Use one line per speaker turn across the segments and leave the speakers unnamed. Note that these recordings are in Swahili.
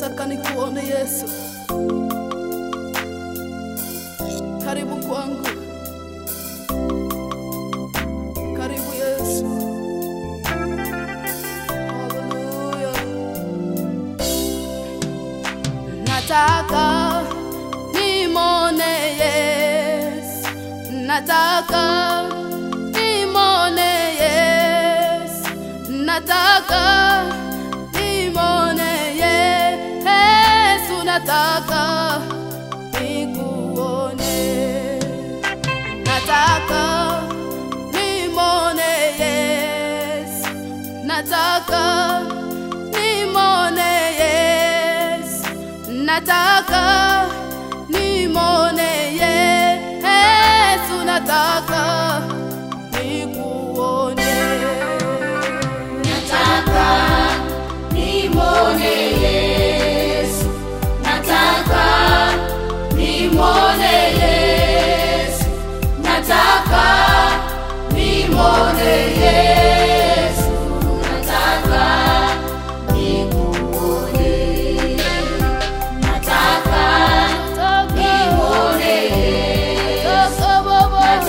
nataka nikuone Yesu, karibu kwangu, karibu Yesu. Haleluya, nataka nimone Yesu, nataka nataka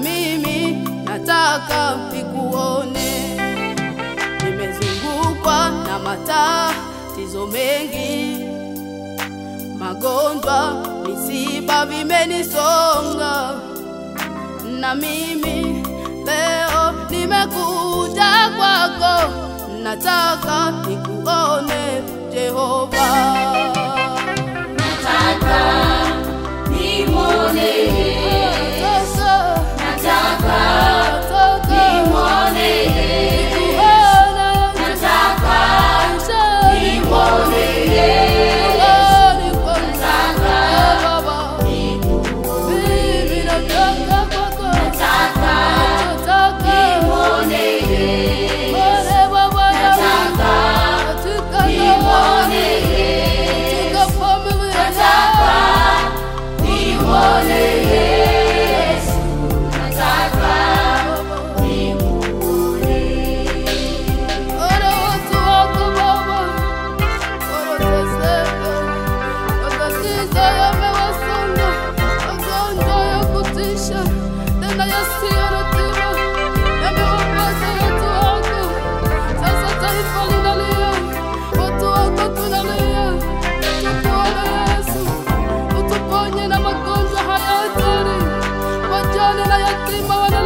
mimi nataka nikuone. Nimezungukwa na matatizo mengi, magonjwa, misiba vimenisonga, na mimi leo nimekuja kwako, nataka nikuone Jehova. Bana na yattım bana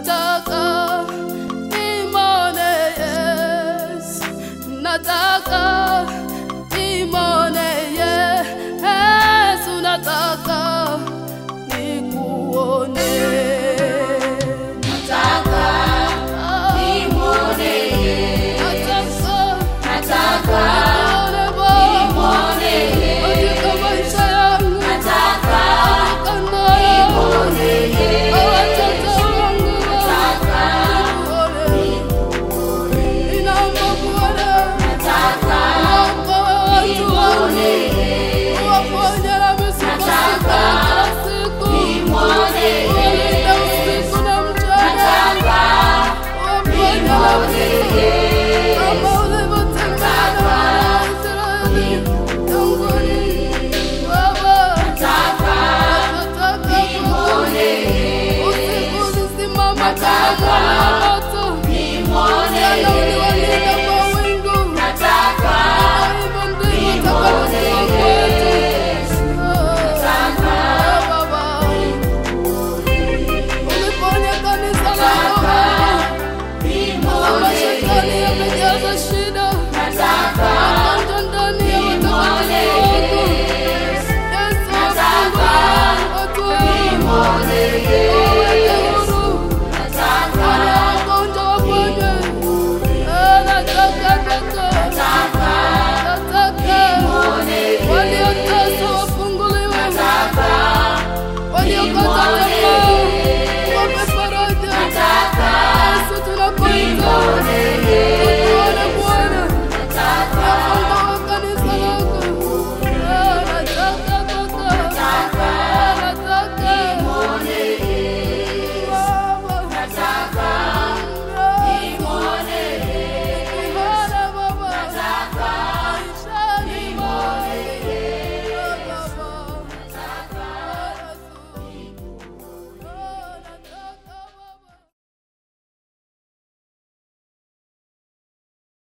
ta ta